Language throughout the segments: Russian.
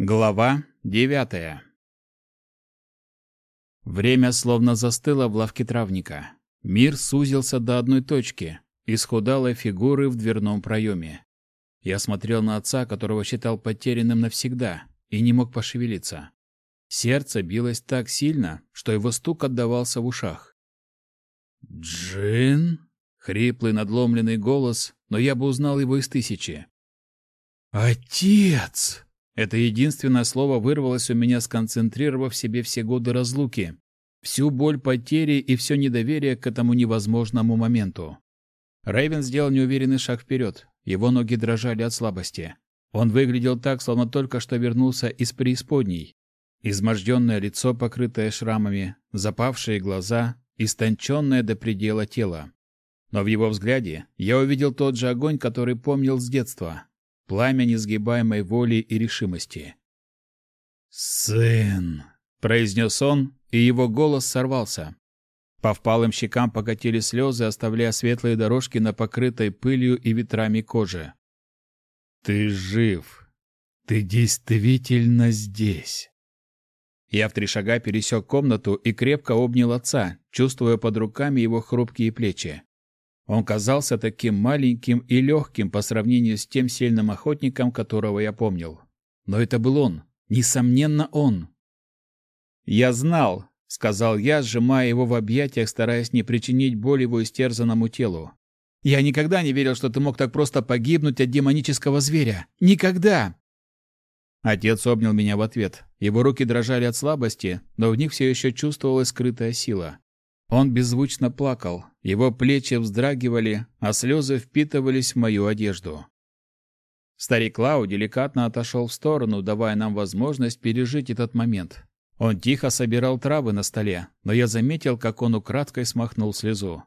Глава девятая Время словно застыло в лавке травника. Мир сузился до одной точки, исхудалой фигуры в дверном проеме. Я смотрел на отца, которого считал потерянным навсегда, и не мог пошевелиться. Сердце билось так сильно, что его стук отдавался в ушах. «Джин?» — хриплый надломленный голос, но я бы узнал его из тысячи. «Отец!» Это единственное слово вырвалось у меня, сконцентрировав в себе все годы разлуки, всю боль потери и все недоверие к этому невозможному моменту. Рейвен сделал неуверенный шаг вперед. Его ноги дрожали от слабости. Он выглядел так, словно только что вернулся из преисподней. Изможденное лицо, покрытое шрамами, запавшие глаза, истонченное до предела тело. Но в его взгляде я увидел тот же огонь, который помнил с детства, пламя несгибаемой воли и решимости. «Сын!» — произнес он, и его голос сорвался. По впалым щекам покатили слезы, оставляя светлые дорожки на покрытой пылью и ветрами коже. «Ты жив! Ты действительно здесь!» Я в три шага пересек комнату и крепко обнял отца, чувствуя под руками его хрупкие плечи. Он казался таким маленьким и легким по сравнению с тем сильным охотником, которого я помнил. Но это был он, несомненно он. «Я знал», — сказал я, сжимая его в объятиях, стараясь не причинить боль его истерзанному телу. «Я никогда не верил, что ты мог так просто погибнуть от демонического зверя. Никогда!» Отец обнял меня в ответ. Его руки дрожали от слабости, но в них все еще чувствовалась скрытая сила. Он беззвучно плакал, его плечи вздрагивали, а слезы впитывались в мою одежду. Старик Лау деликатно отошел в сторону, давая нам возможность пережить этот момент. Он тихо собирал травы на столе, но я заметил, как он украдкой смахнул слезу.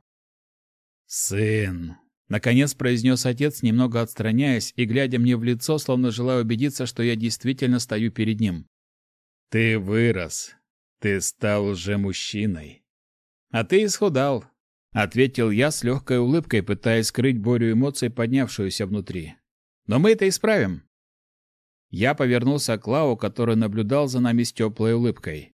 «Сын!» — наконец произнес отец, немного отстраняясь и глядя мне в лицо, словно желая убедиться, что я действительно стою перед ним. «Ты вырос. Ты стал уже мужчиной. «А ты исхудал», — ответил я с легкой улыбкой, пытаясь скрыть бурю эмоций, поднявшуюся внутри. «Но мы это исправим». Я повернулся к Лао, который наблюдал за нами с теплой улыбкой.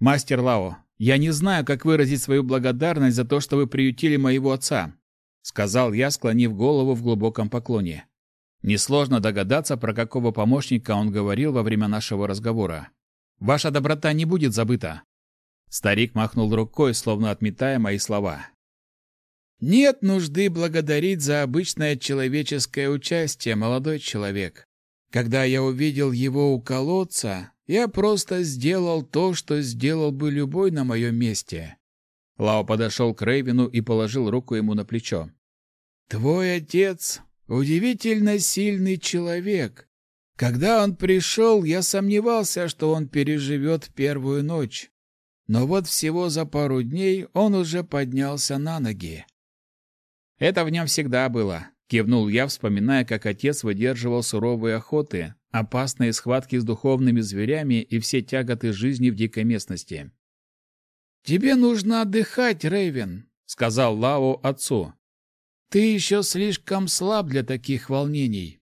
«Мастер Лао, я не знаю, как выразить свою благодарность за то, что вы приютили моего отца», — сказал я, склонив голову в глубоком поклоне. Несложно догадаться, про какого помощника он говорил во время нашего разговора. «Ваша доброта не будет забыта». Старик махнул рукой, словно отметая мои слова. «Нет нужды благодарить за обычное человеческое участие, молодой человек. Когда я увидел его у колодца, я просто сделал то, что сделал бы любой на моем месте». Лао подошел к Рейвину и положил руку ему на плечо. «Твой отец удивительно сильный человек. Когда он пришел, я сомневался, что он переживет первую ночь. Но вот всего за пару дней он уже поднялся на ноги. Это в нем всегда было, кивнул я, вспоминая, как отец выдерживал суровые охоты, опасные схватки с духовными зверями и все тяготы жизни в дикой местности. Тебе нужно отдыхать, Рейвен, сказал Лао отцу. Ты еще слишком слаб для таких волнений.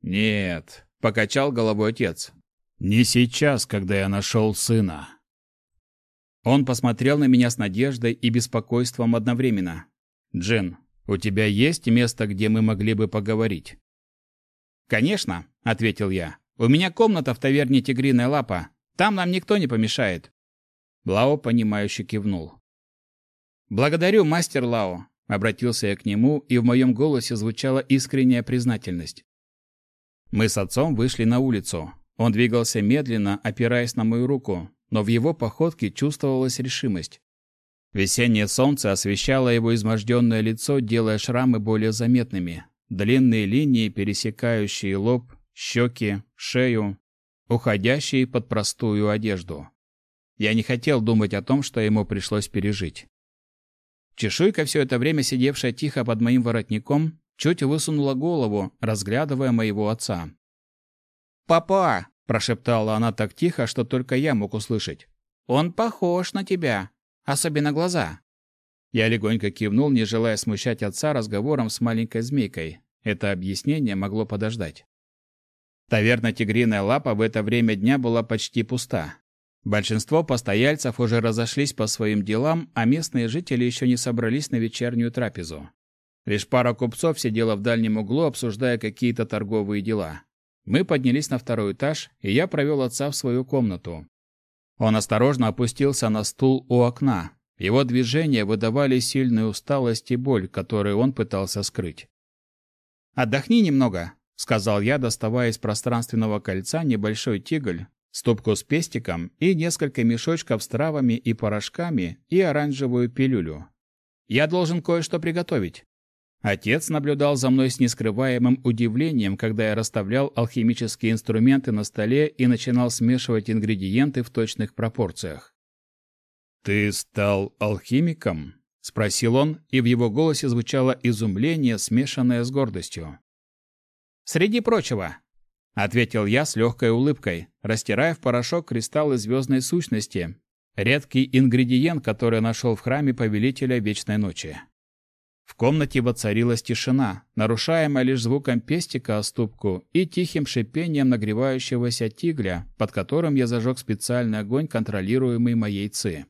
Нет, покачал головой отец. Не сейчас, когда я нашел сына. Он посмотрел на меня с надеждой и беспокойством одновременно. «Джин, у тебя есть место, где мы могли бы поговорить?» «Конечно», — ответил я. «У меня комната в таверне «Тигриная лапа». Там нам никто не помешает». Лао, понимающе кивнул. «Благодарю, мастер Лао», — обратился я к нему, и в моем голосе звучала искренняя признательность. Мы с отцом вышли на улицу. Он двигался медленно, опираясь на мою руку, но в его походке чувствовалась решимость. Весеннее солнце освещало его изможденное лицо, делая шрамы более заметными. Длинные линии, пересекающие лоб, щеки, шею, уходящие под простую одежду. Я не хотел думать о том, что ему пришлось пережить. Чешуйка, все это время сидевшая тихо под моим воротником, чуть высунула голову, разглядывая моего отца. «Папа!» прошептала она так тихо, что только я мог услышать. Он похож на тебя, особенно глаза. Я легонько кивнул, не желая смущать отца разговором с маленькой змейкой. Это объяснение могло подождать. Таверна «Тигриная лапа» в это время дня была почти пуста. Большинство постояльцев уже разошлись по своим делам, а местные жители еще не собрались на вечернюю трапезу. Лишь пара купцов сидела в дальнем углу, обсуждая какие-то торговые дела. Мы поднялись на второй этаж, и я провел отца в свою комнату. Он осторожно опустился на стул у окна. Его движения выдавали сильную усталость и боль, которую он пытался скрыть. «Отдохни немного», сказал я, доставая из пространственного кольца небольшой тиголь, ступку с пестиком и несколько мешочков с травами и порошками и оранжевую пилюлю. Я должен кое-что приготовить. Отец наблюдал за мной с нескрываемым удивлением, когда я расставлял алхимические инструменты на столе и начинал смешивать ингредиенты в точных пропорциях. «Ты стал алхимиком?» — спросил он, и в его голосе звучало изумление, смешанное с гордостью. Среди прочего, ответил я с легкой улыбкой, растирая в порошок кристаллы звездной сущности, редкий ингредиент, который нашел в храме повелителя Вечной Ночи. В комнате воцарилась тишина, нарушаемая лишь звуком пестика о ступку и тихим шипением нагревающегося тигля, под которым я зажег специальный огонь, контролируемый моей ци.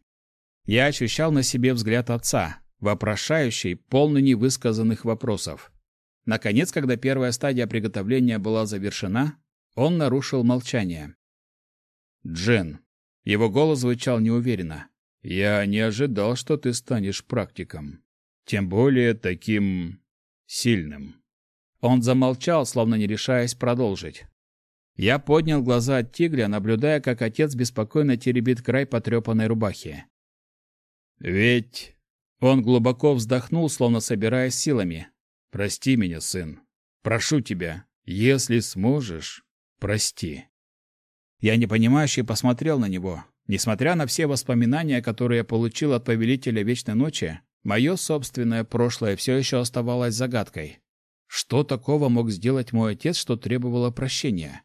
Я ощущал на себе взгляд отца, вопрошающий, полный невысказанных вопросов. Наконец, когда первая стадия приготовления была завершена, он нарушил молчание. «Джен». Его голос звучал неуверенно. «Я не ожидал, что ты станешь практиком. Тем более таким... сильным». Он замолчал, словно не решаясь продолжить. Я поднял глаза от тигря, наблюдая, как отец беспокойно теребит край потрепанной рубахи. «Ведь...» Он глубоко вздохнул, словно собираясь силами. Прости меня, сын. Прошу тебя, если сможешь, прости. Я непонимающе посмотрел на него. Несмотря на все воспоминания, которые я получил от повелителя Вечной Ночи, мое собственное прошлое все еще оставалось загадкой. Что такого мог сделать мой отец, что требовало прощения?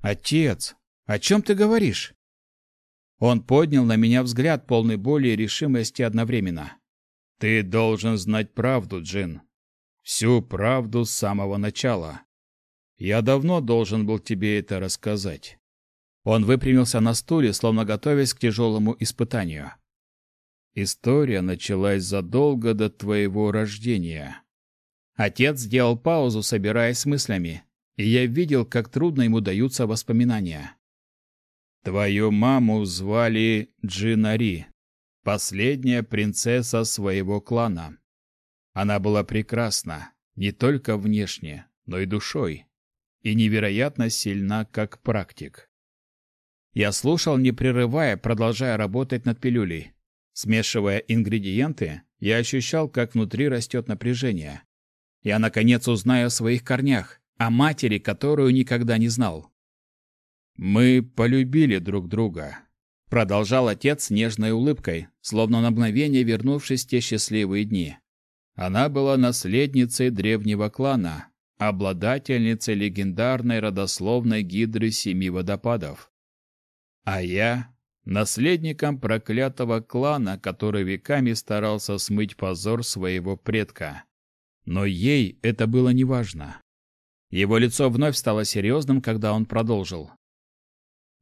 Отец, о чем ты говоришь? Он поднял на меня взгляд, полный боли и решимости одновременно. Ты должен знать правду, Джин. Всю правду с самого начала. Я давно должен был тебе это рассказать. Он выпрямился на стуле, словно готовясь к тяжелому испытанию. История началась задолго до твоего рождения. Отец сделал паузу, собираясь с мыслями, и я видел, как трудно ему даются воспоминания. Твою маму звали Джинари, последняя принцесса своего клана. Она была прекрасна не только внешне, но и душой, и невероятно сильна как практик. Я слушал, не прерывая, продолжая работать над пилюлей. Смешивая ингредиенты, я ощущал, как внутри растет напряжение. Я, наконец, узнаю о своих корнях, о матери, которую никогда не знал. «Мы полюбили друг друга», — продолжал отец с нежной улыбкой, словно на мгновение вернувшись в те счастливые дни. Она была наследницей древнего клана, обладательницей легендарной родословной гидры семи водопадов. А я — наследником проклятого клана, который веками старался смыть позор своего предка. Но ей это было неважно. Его лицо вновь стало серьезным, когда он продолжил.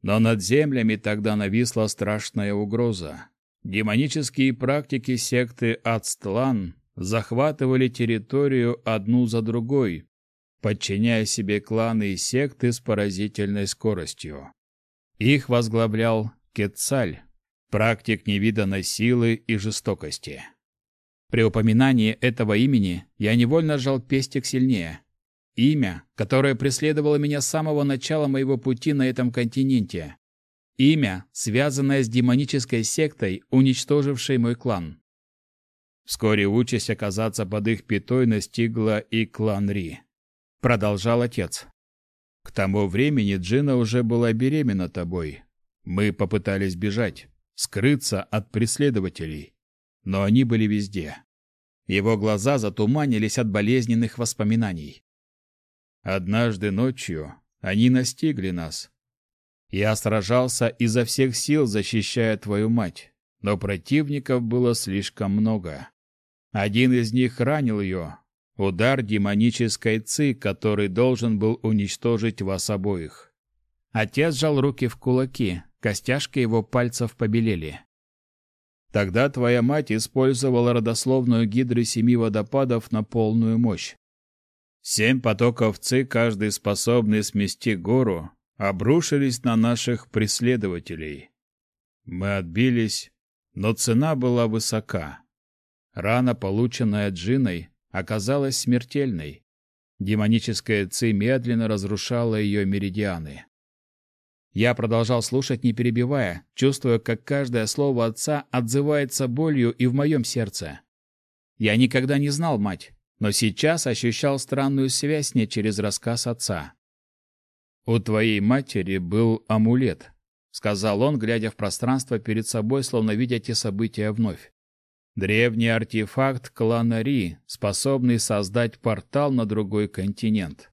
Но над землями тогда нависла страшная угроза. Демонические практики секты Ацтлан захватывали территорию одну за другой, подчиняя себе кланы и секты с поразительной скоростью. Их возглавлял Кетцаль, практик невиданной силы и жестокости. При упоминании этого имени я невольно сжал пестик сильнее. Имя, которое преследовало меня с самого начала моего пути на этом континенте. Имя, связанное с демонической сектой, уничтожившей мой клан. Вскоре участь оказаться под их пятой настигла и клан Ри. Продолжал отец. К тому времени Джина уже была беременна тобой. Мы попытались бежать, скрыться от преследователей, но они были везде. Его глаза затуманились от болезненных воспоминаний. Однажды ночью они настигли нас. Я сражался изо всех сил, защищая твою мать, но противников было слишком много. Один из них ранил ее, Удар демонической ци, который должен был уничтожить вас обоих. Отец сжал руки в кулаки, костяшки его пальцев побелели. Тогда твоя мать использовала родословную гидры семи водопадов на полную мощь. Семь потоков ци, каждый способный смести гору, обрушились на наших преследователей. Мы отбились, но цена была высока. Рана, полученная Джиной, оказалась смертельной. Демоническая ци медленно разрушала ее меридианы. Я продолжал слушать, не перебивая, чувствуя, как каждое слово отца отзывается болью и в моем сердце. Я никогда не знал мать, но сейчас ощущал странную связь с ней через рассказ отца. «У твоей матери был амулет», — сказал он, глядя в пространство перед собой, словно видя те события вновь. «Древний артефакт клана Ри, способный создать портал на другой континент.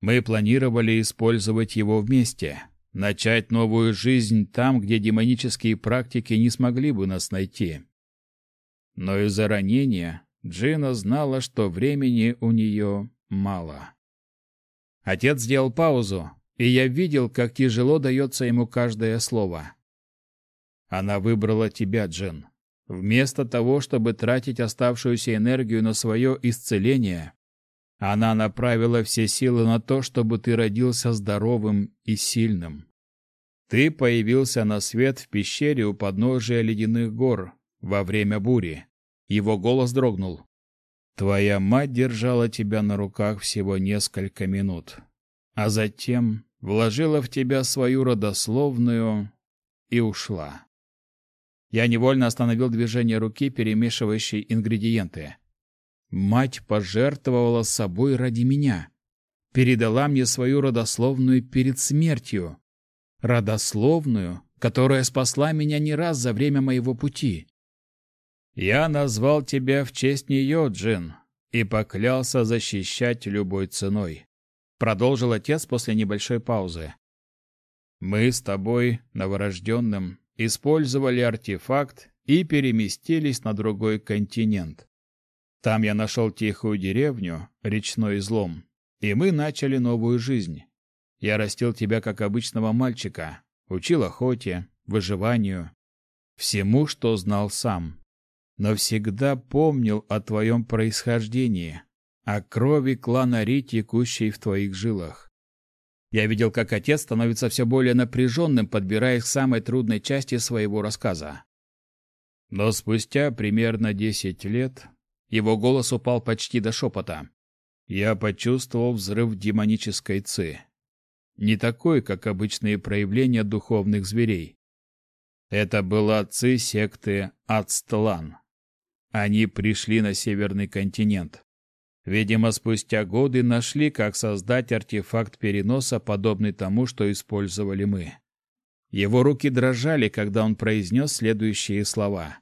Мы планировали использовать его вместе, начать новую жизнь там, где демонические практики не смогли бы нас найти. Но из-за ранения Джина знала, что времени у нее мало. Отец сделал паузу, и я видел, как тяжело дается ему каждое слово. Она выбрала тебя, Джин. Вместо того, чтобы тратить оставшуюся энергию на свое исцеление, она направила все силы на то, чтобы ты родился здоровым и сильным. Ты появился на свет в пещере у подножия ледяных гор во время бури. Его голос дрогнул. Твоя мать держала тебя на руках всего несколько минут, а затем вложила в тебя свою родословную и ушла. Я невольно остановил движение руки, перемешивающей ингредиенты. Мать пожертвовала собой ради меня. Передала мне свою родословную перед смертью. Родословную, которая спасла меня не раз за время моего пути. Я назвал тебя в честь нее, Джин, и поклялся защищать любой ценой. Продолжил отец после небольшой паузы. Мы с тобой, новорожденным, использовали артефакт и переместились на другой континент. Там я нашел тихую деревню, речной излом, и мы начали новую жизнь. Я растил тебя как обычного мальчика, учил охоте, выживанию, всему, что знал сам. Но всегда помнил о твоем происхождении, о крови клана Ри, текущей в твоих жилах. Я видел, как отец становится все более напряженным, подбирая к самой трудной части своего рассказа. Но спустя примерно десять лет его голос упал почти до шепота. Я почувствовал взрыв демонической ци. Не такой, как обычные проявления духовных зверей. Это была ци секты Ацтлан. Они пришли на северный континент. Видимо, спустя годы нашли, как создать артефакт переноса, подобный тому, что использовали мы. Его руки дрожали, когда он произнес следующие слова.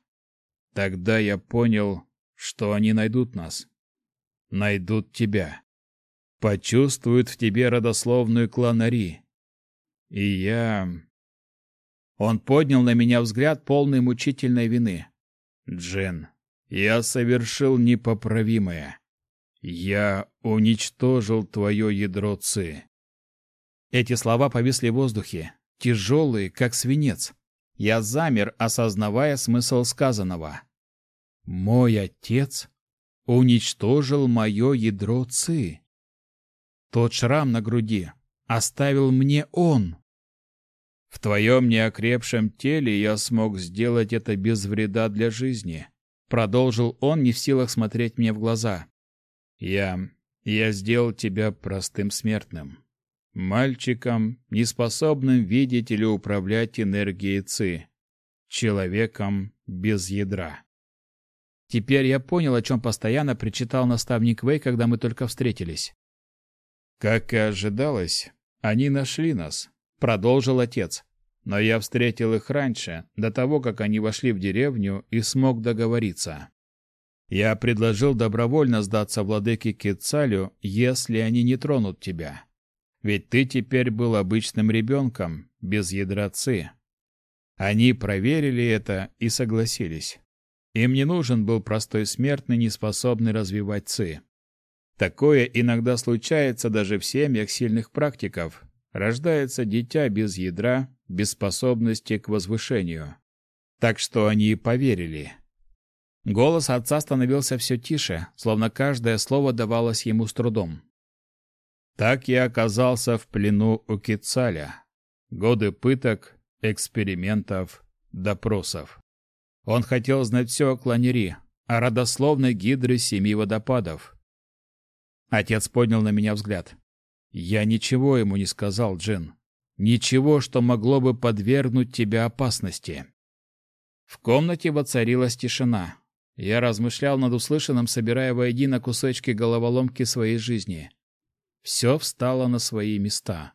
Тогда я понял, что они найдут нас. Найдут тебя. Почувствуют в тебе родословную кланари. И я... Он поднял на меня взгляд, полный мучительной вины. Джен, я совершил непоправимое. Я уничтожил твое ядро Ци. Эти слова повисли в воздухе, тяжелые, как свинец. Я замер, осознавая смысл сказанного. Мой отец уничтожил мое ядро Ци. Тот шрам на груди оставил мне он. В твоем неокрепшем теле я смог сделать это без вреда для жизни, продолжил он, не в силах смотреть мне в глаза. Я я сделал тебя простым смертным, мальчиком, неспособным видеть или управлять энергией ци, человеком без ядра. Теперь я понял, о чем постоянно причитал наставник Вэй, когда мы только встретились. Как и ожидалось, они нашли нас, продолжил отец. Но я встретил их раньше, до того, как они вошли в деревню и смог договориться. Я предложил добровольно сдаться владыке Кицалю, если они не тронут тебя. Ведь ты теперь был обычным ребенком, без ядра ци. Они проверили это и согласились. Им не нужен был простой смертный, не способный развивать ци. Такое иногда случается даже в семьях сильных практиков. Рождается дитя без ядра, без способности к возвышению. Так что они и поверили. Голос отца становился все тише, словно каждое слово давалось ему с трудом. Так я оказался в плену у Кицаля. Годы пыток, экспериментов, допросов. Он хотел знать все о кланери, о родословной гидры семи водопадов. Отец поднял на меня взгляд. Я ничего ему не сказал, Джин. Ничего, что могло бы подвергнуть тебя опасности. В комнате воцарилась тишина. Я размышлял над услышанным, собирая воедино кусочки головоломки своей жизни. Все встало на свои места.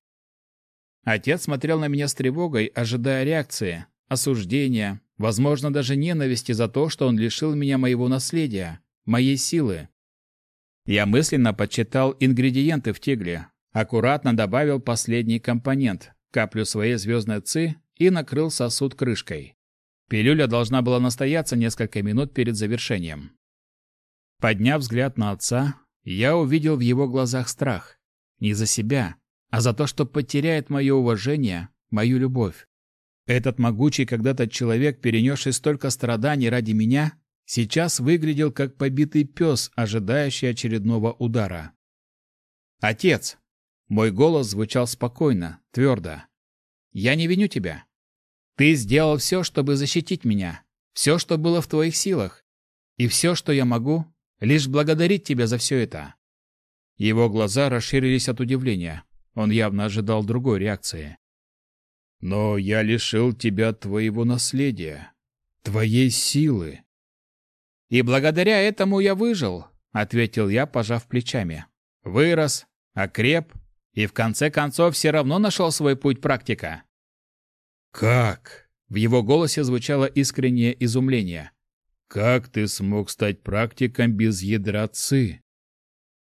Отец смотрел на меня с тревогой, ожидая реакции, осуждения, возможно, даже ненависти за то, что он лишил меня моего наследия, моей силы. Я мысленно подсчитал ингредиенты в тигле, аккуратно добавил последний компонент, каплю своей звездной ци и накрыл сосуд крышкой. Пилюля должна была настояться несколько минут перед завершением. Подняв взгляд на отца, я увидел в его глазах страх. Не за себя, а за то, что потеряет мое уважение, мою любовь. Этот могучий когда-то человек, перенесший столько страданий ради меня, сейчас выглядел как побитый пес, ожидающий очередного удара. «Отец!» Мой голос звучал спокойно, твердо. «Я не виню тебя. Ты сделал все, чтобы защитить меня, все, что было в твоих силах, и все, что я могу, лишь благодарить тебя за все это». Его глаза расширились от удивления. Он явно ожидал другой реакции. «Но я лишил тебя твоего наследия, твоей силы». «И благодаря этому я выжил», — ответил я, пожав плечами. «Вырос, окреп и в конце концов все равно нашел свой путь практика. «Как?» — в его голосе звучало искреннее изумление. «Как ты смог стать практиком без ядра ци?»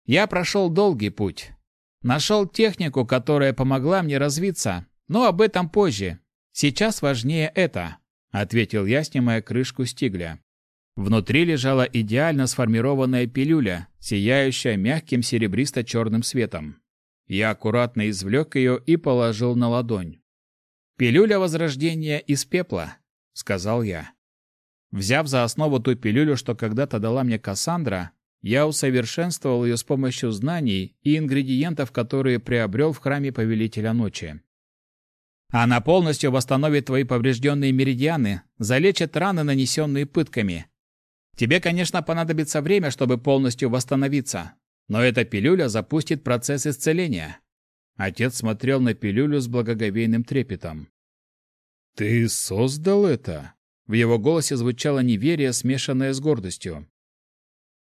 «Я прошел долгий путь. Нашел технику, которая помогла мне развиться, но об этом позже. Сейчас важнее это», — ответил я, снимая крышку стигля. Внутри лежала идеально сформированная пилюля, сияющая мягким серебристо-черным светом. Я аккуратно извлек ее и положил на ладонь. «Пилюля возрождения из пепла», — сказал я. Взяв за основу ту пилюлю, что когда-то дала мне Кассандра, я усовершенствовал ее с помощью знаний и ингредиентов, которые приобрел в храме Повелителя Ночи. Она полностью восстановит твои поврежденные меридианы, залечит раны, нанесенные пытками. Тебе, конечно, понадобится время, чтобы полностью восстановиться, но эта пилюля запустит процесс исцеления. Отец смотрел на пилюлю с благоговейным трепетом. «Ты создал это?» В его голосе звучало неверие, смешанное с гордостью.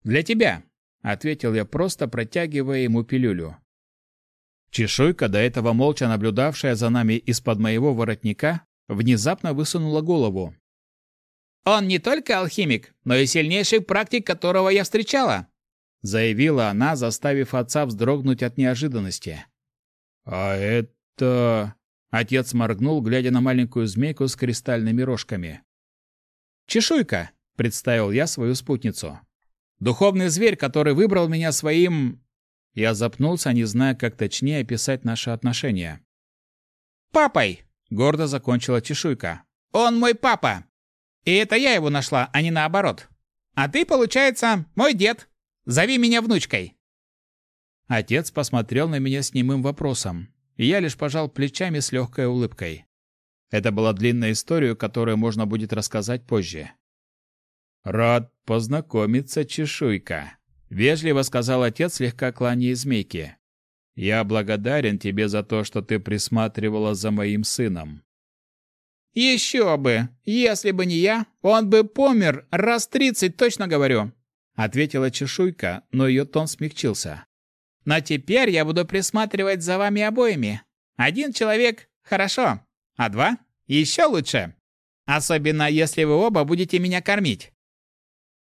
«Для тебя», — ответил я, просто протягивая ему пилюлю. Чешуйка, до этого молча наблюдавшая за нами из-под моего воротника, внезапно высунула голову. «Он не только алхимик, но и сильнейший практик, которого я встречала», заявила она, заставив отца вздрогнуть от неожиданности. «А это...» Отец моргнул, глядя на маленькую змейку с кристальными рожками. «Чешуйка», — представил я свою спутницу. «Духовный зверь, который выбрал меня своим...» Я запнулся, не зная, как точнее описать наши отношения. «Папой!» — гордо закончила чешуйка. «Он мой папа! И это я его нашла, а не наоборот. А ты, получается, мой дед. Зови меня внучкой!» Отец посмотрел на меня с немым вопросом, и я лишь пожал плечами с легкой улыбкой. Это была длинная история, которую можно будет рассказать позже. «Рад познакомиться, чешуйка», — вежливо сказал отец, слегка кланяясь змейке. «Я благодарен тебе за то, что ты присматривала за моим сыном». «Еще бы! Если бы не я, он бы помер раз тридцать, точно говорю!» Ответила чешуйка, но ее тон смягчился. Но теперь я буду присматривать за вами обоими. Один человек – хорошо, а два – еще лучше. Особенно, если вы оба будете меня кормить».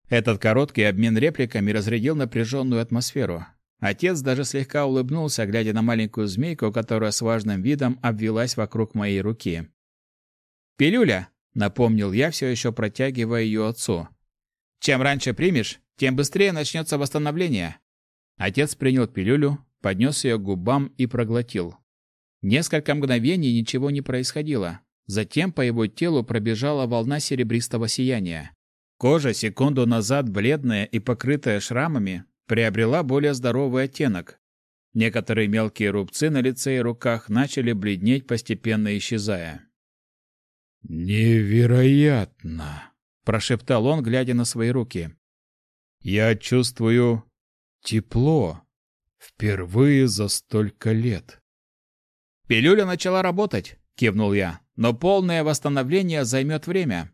Этот короткий обмен репликами разрядил напряженную атмосферу. Отец даже слегка улыбнулся, глядя на маленькую змейку, которая с важным видом обвелась вокруг моей руки. «Пилюля», — напомнил я, все еще протягивая ее отцу. «Чем раньше примешь, тем быстрее начнется восстановление. Отец принял пилюлю, поднес ее к губам и проглотил. Несколько мгновений ничего не происходило. Затем по его телу пробежала волна серебристого сияния. Кожа, секунду назад бледная и покрытая шрамами, приобрела более здоровый оттенок. Некоторые мелкие рубцы на лице и руках начали бледнеть, постепенно исчезая. «Невероятно!» – прошептал он, глядя на свои руки. «Я чувствую тепло впервые за столько лет». «Пилюля начала работать», – кивнул я, – «но полное восстановление займет время.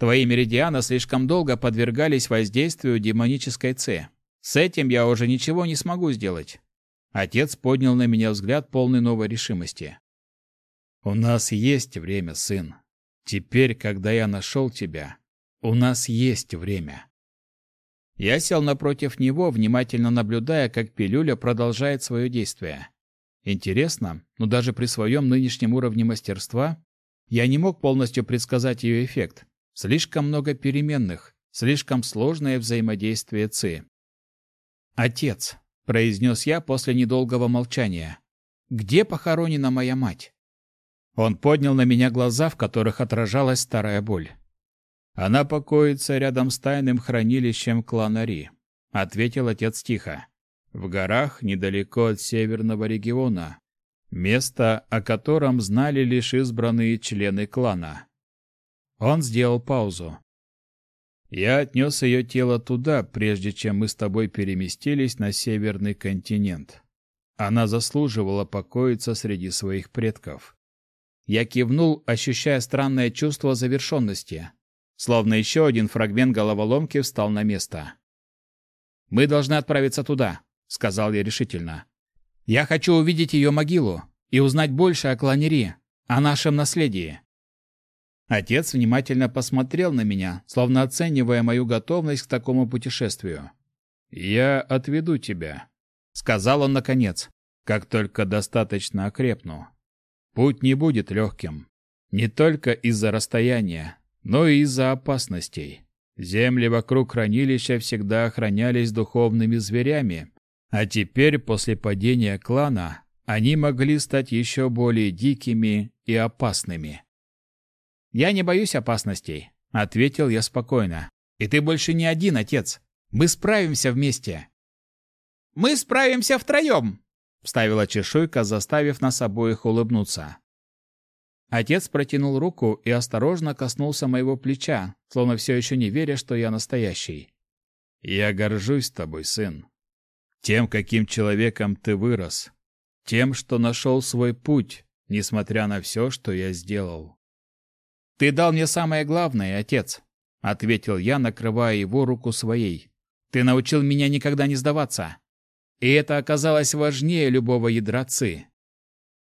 Твои меридианы слишком долго подвергались воздействию демонической Ц. С этим я уже ничего не смогу сделать. Отец поднял на меня взгляд полный новой решимости. У нас есть время, сын. Теперь, когда я нашел тебя, у нас есть время. Я сел напротив него, внимательно наблюдая, как пилюля продолжает свое действие. Интересно, но даже при своем нынешнем уровне мастерства я не мог полностью предсказать ее эффект. Слишком много переменных, слишком сложное взаимодействие ЦИ. «Отец», — произнес я после недолгого молчания, — «где похоронена моя мать?» Он поднял на меня глаза, в которых отражалась старая боль. «Она покоится рядом с тайным хранилищем клана Ри», — ответил отец тихо. «В горах недалеко от северного региона. Место, о котором знали лишь избранные члены клана. Он сделал паузу. Я отнес ее тело туда, прежде чем мы с тобой переместились на северный континент. Она заслуживала покоиться среди своих предков. Я кивнул, ощущая странное чувство завершенности. Словно еще один фрагмент головоломки встал на место. «Мы должны отправиться туда», — сказал я решительно. «Я хочу увидеть ее могилу и узнать больше о клане Ри, о нашем наследии. Отец внимательно посмотрел на меня, словно оценивая мою готовность к такому путешествию. «Я отведу тебя», — сказал он наконец, — «как только достаточно окрепну. Путь не будет легким. Не только из-за расстояния, но и из-за опасностей. Земли вокруг хранилища всегда охранялись духовными зверями, а теперь, после падения клана, они могли стать еще более дикими и опасными. «Я не боюсь опасностей», — ответил я спокойно. «И ты больше не один, отец. Мы справимся вместе». «Мы справимся втроем», — вставила чешуйка, заставив нас обоих улыбнуться. Отец протянул руку и осторожно коснулся моего плеча, словно все еще не веря, что я настоящий. «Я горжусь тобой, сын. Тем, каким человеком ты вырос. Тем, что нашел свой путь, несмотря на все, что я сделал. «Ты дал мне самое главное, отец», — ответил я, накрывая его руку своей. «Ты научил меня никогда не сдаваться. И это оказалось важнее любого ядра ци.